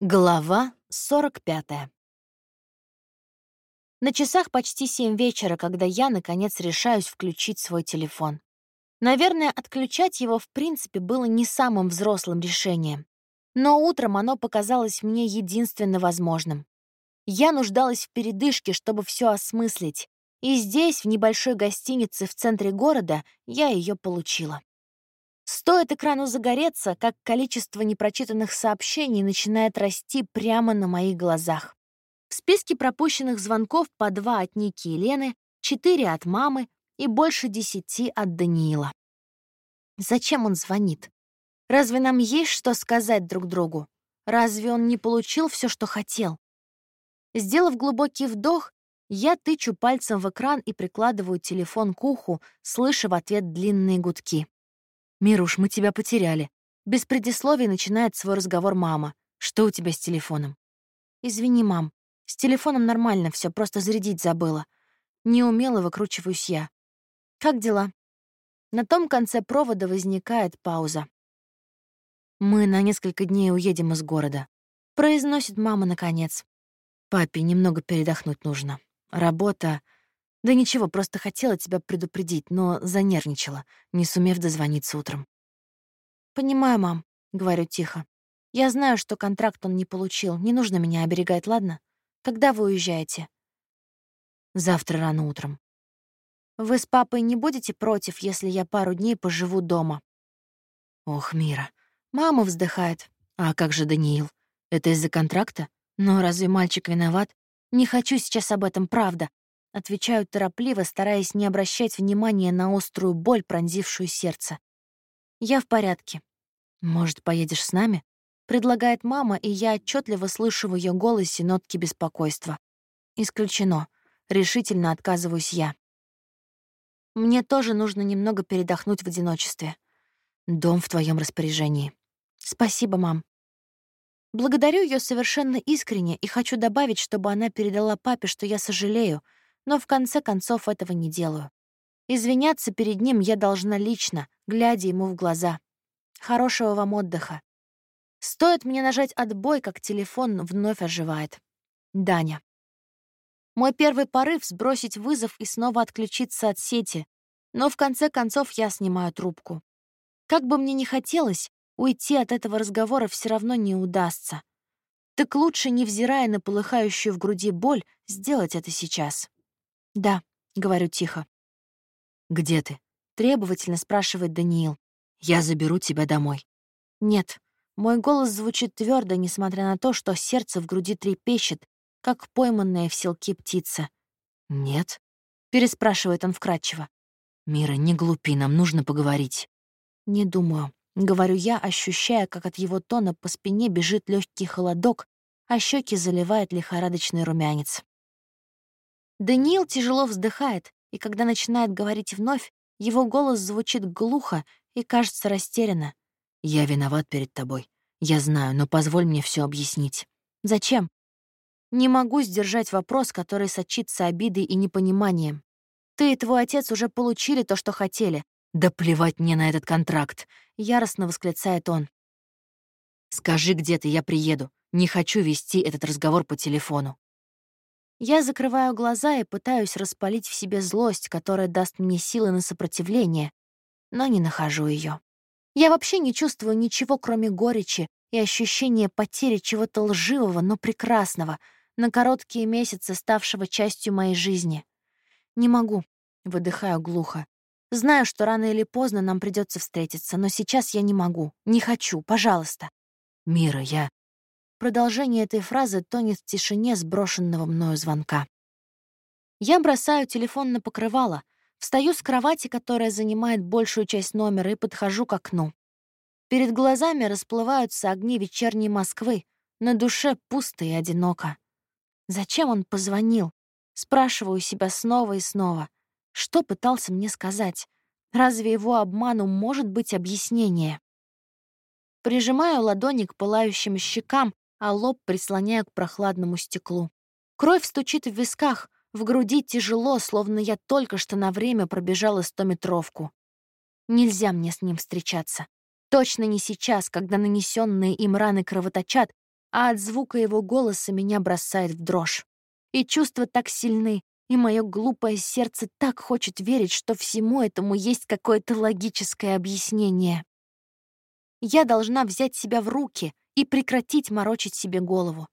Глава 45. На часах почти семь вечера, когда я, наконец, решаюсь включить свой телефон. Наверное, отключать его, в принципе, было не самым взрослым решением. Но утром оно показалось мне единственно возможным. Я нуждалась в передышке, чтобы все осмыслить. И здесь, в небольшой гостинице в центре города, я ее получила. Стоит экрану загореться, как количество непрочитанных сообщений начинает расти прямо на моих глазах. В списке пропущенных звонков по два от Ники и Лены, четыре от мамы и больше десяти от Даниила. Зачем он звонит? Разве нам есть что сказать друг другу? Разве он не получил все, что хотел? Сделав глубокий вдох, я тычу пальцем в экран и прикладываю телефон к уху, слыша в ответ длинные гудки. «Мируш, мы тебя потеряли». Без предисловий начинает свой разговор мама. «Что у тебя с телефоном?» «Извини, мам. С телефоном нормально все, просто зарядить забыла. Неумело выкручиваюсь я. Как дела?» На том конце провода возникает пауза. «Мы на несколько дней уедем из города», — произносит мама наконец. «Папе немного передохнуть нужно. Работа...» Да ничего, просто хотела тебя предупредить, но занервничала, не сумев дозвониться утром. «Понимаю, мам», — говорю тихо. «Я знаю, что контракт он не получил. Не нужно меня оберегать, ладно? Когда вы уезжаете?» «Завтра рано утром». «Вы с папой не будете против, если я пару дней поживу дома?» «Ох, Мира». Мама вздыхает. «А как же Даниил? Это из-за контракта? Но разве мальчик виноват? Не хочу сейчас об этом, правда. Отвечаю торопливо, стараясь не обращать внимания на острую боль, пронзившую сердце. «Я в порядке. Может, поедешь с нами?» Предлагает мама, и я отчетливо слышу в ее голосе нотки беспокойства. «Исключено. Решительно отказываюсь я. Мне тоже нужно немного передохнуть в одиночестве. Дом в твоем распоряжении. Спасибо, мам. Благодарю ее совершенно искренне и хочу добавить, чтобы она передала папе, что я сожалею — но в конце концов этого не делаю. Извиняться перед ним я должна лично, глядя ему в глаза. Хорошего вам отдыха. Стоит мне нажать отбой, как телефон вновь оживает. Даня. Мой первый порыв — сбросить вызов и снова отключиться от сети, но в конце концов я снимаю трубку. Как бы мне ни хотелось, уйти от этого разговора все равно не удастся. Так лучше, невзирая на полыхающую в груди боль, сделать это сейчас. «Да», — говорю тихо. «Где ты?» — требовательно спрашивает Даниил. «Я заберу тебя домой». «Нет». Мой голос звучит твердо, несмотря на то, что сердце в груди трепещет, как пойманная в селке птица. «Нет?» — переспрашивает он вкратчиво. «Мира, не глупи, нам нужно поговорить». «Не думаю», — говорю я, ощущая, как от его тона по спине бежит легкий холодок, а щеки заливает лихорадочный румянец. Даниил тяжело вздыхает, и когда начинает говорить вновь, его голос звучит глухо и кажется растерянно. «Я виноват перед тобой. Я знаю, но позволь мне все объяснить». «Зачем?» Не могу сдержать вопрос, который сочится обидой и непониманием. «Ты и твой отец уже получили то, что хотели». «Да плевать мне на этот контракт!» — яростно восклицает он. «Скажи, где ты, я приеду. Не хочу вести этот разговор по телефону». Я закрываю глаза и пытаюсь распалить в себе злость, которая даст мне силы на сопротивление, но не нахожу ее. Я вообще не чувствую ничего, кроме горечи и ощущения потери чего-то лживого, но прекрасного, на короткие месяцы ставшего частью моей жизни. Не могу, выдыхаю глухо. Знаю, что рано или поздно нам придется встретиться, но сейчас я не могу, не хочу, пожалуйста. Мира, я... Продолжение этой фразы тонет в тишине сброшенного мною звонка. Я бросаю телефон на покрывало, встаю с кровати, которая занимает большую часть номера, и подхожу к окну. Перед глазами расплываются огни вечерней Москвы, на душе пусто и одиноко. Зачем он позвонил? Спрашиваю себя снова и снова. Что пытался мне сказать? Разве его обману может быть объяснение? Прижимаю ладони к пылающим щекам, а лоб прислоняю к прохладному стеклу. Кровь стучит в висках, в груди тяжело, словно я только что на время пробежала стометровку. Нельзя мне с ним встречаться. Точно не сейчас, когда нанесенные им раны кровоточат, а от звука его голоса меня бросает в дрожь. И чувства так сильны, и мое глупое сердце так хочет верить, что всему этому есть какое-то логическое объяснение. Я должна взять себя в руки и прекратить морочить себе голову.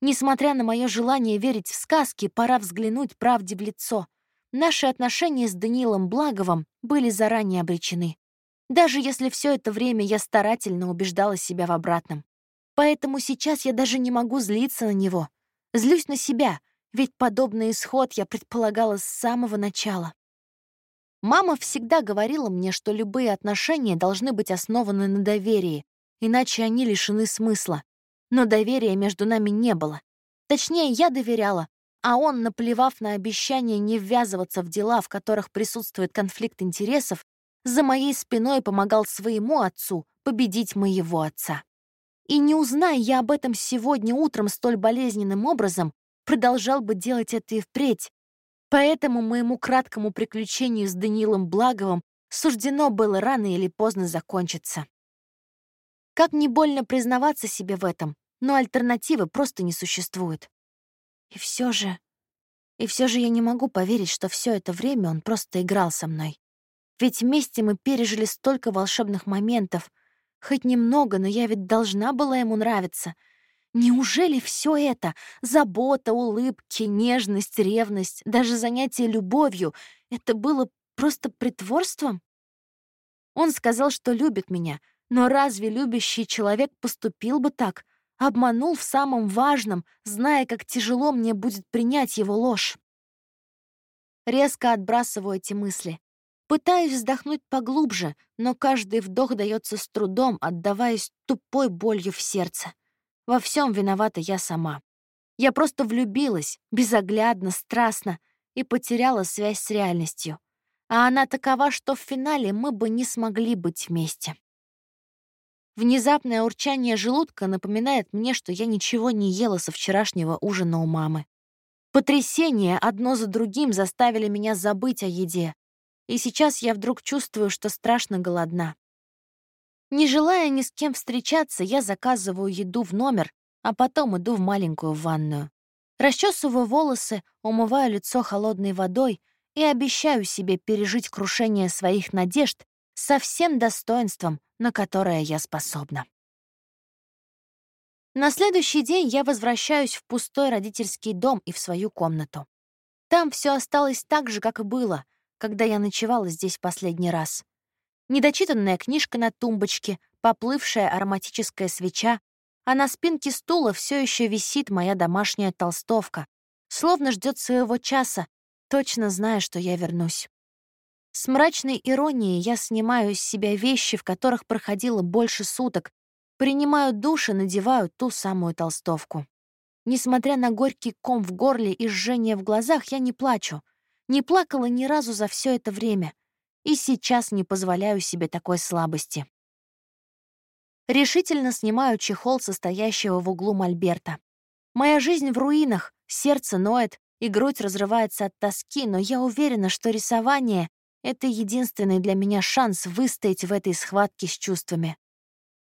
Несмотря на мое желание верить в сказки, пора взглянуть правде в лицо. Наши отношения с Даниилом Благовым были заранее обречены. Даже если все это время я старательно убеждала себя в обратном. Поэтому сейчас я даже не могу злиться на него. Злюсь на себя, ведь подобный исход я предполагала с самого начала. Мама всегда говорила мне, что любые отношения должны быть основаны на доверии, иначе они лишены смысла. Но доверия между нами не было. Точнее, я доверяла, а он, наплевав на обещание не ввязываться в дела, в которых присутствует конфликт интересов, за моей спиной помогал своему отцу победить моего отца. И не узнай я об этом сегодня утром столь болезненным образом, продолжал бы делать это и впредь. Поэтому моему краткому приключению с Данилом Благовым суждено было рано или поздно закончиться. Как не больно признаваться себе в этом, но альтернативы просто не существует. И все же... И все же я не могу поверить, что все это время он просто играл со мной. Ведь вместе мы пережили столько волшебных моментов. Хоть немного, но я ведь должна была ему нравиться — Неужели все это — забота, улыбки, нежность, ревность, даже занятие любовью — это было просто притворством? Он сказал, что любит меня, но разве любящий человек поступил бы так? Обманул в самом важном, зная, как тяжело мне будет принять его ложь. Резко отбрасываю эти мысли. Пытаюсь вздохнуть поглубже, но каждый вдох дается с трудом, отдаваясь тупой болью в сердце. Во всем виновата я сама. Я просто влюбилась, безоглядно, страстно, и потеряла связь с реальностью. А она такова, что в финале мы бы не смогли быть вместе. Внезапное урчание желудка напоминает мне, что я ничего не ела со вчерашнего ужина у мамы. Потрясения одно за другим заставили меня забыть о еде. И сейчас я вдруг чувствую, что страшно голодна. Не желая ни с кем встречаться, я заказываю еду в номер, а потом иду в маленькую ванную. Расчесываю волосы, умываю лицо холодной водой и обещаю себе пережить крушение своих надежд со всем достоинством, на которое я способна. На следующий день я возвращаюсь в пустой родительский дом и в свою комнату. Там все осталось так же, как и было, когда я ночевала здесь последний раз недочитанная книжка на тумбочке, поплывшая ароматическая свеча, а на спинке стула все еще висит моя домашняя толстовка, словно ждет своего часа, точно зная, что я вернусь. С мрачной иронией я снимаю с себя вещи, в которых проходило больше суток, принимаю душ и надеваю ту самую толстовку. Несмотря на горький ком в горле и жжение в глазах, я не плачу. Не плакала ни разу за все это время — и сейчас не позволяю себе такой слабости. Решительно снимаю чехол, состоящего в углу мольберта. Моя жизнь в руинах, сердце ноет, и грудь разрывается от тоски, но я уверена, что рисование — это единственный для меня шанс выстоять в этой схватке с чувствами.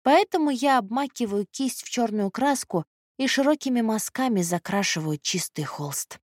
Поэтому я обмакиваю кисть в черную краску и широкими мазками закрашиваю чистый холст.